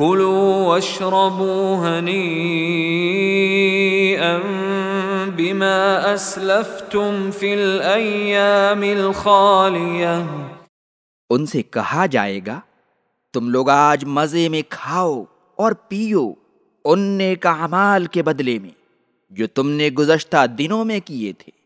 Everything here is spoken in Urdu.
کلو واشربوا هنيئا بما اسلفتم في الايام الخاليه ان سے کہا جائے گا، تم لوگ آج مزے میں کھاؤ اور پیو ان نیک اعمال کے بدلے میں جو تم نے گزشتہ دنوں میں کیے تھے۔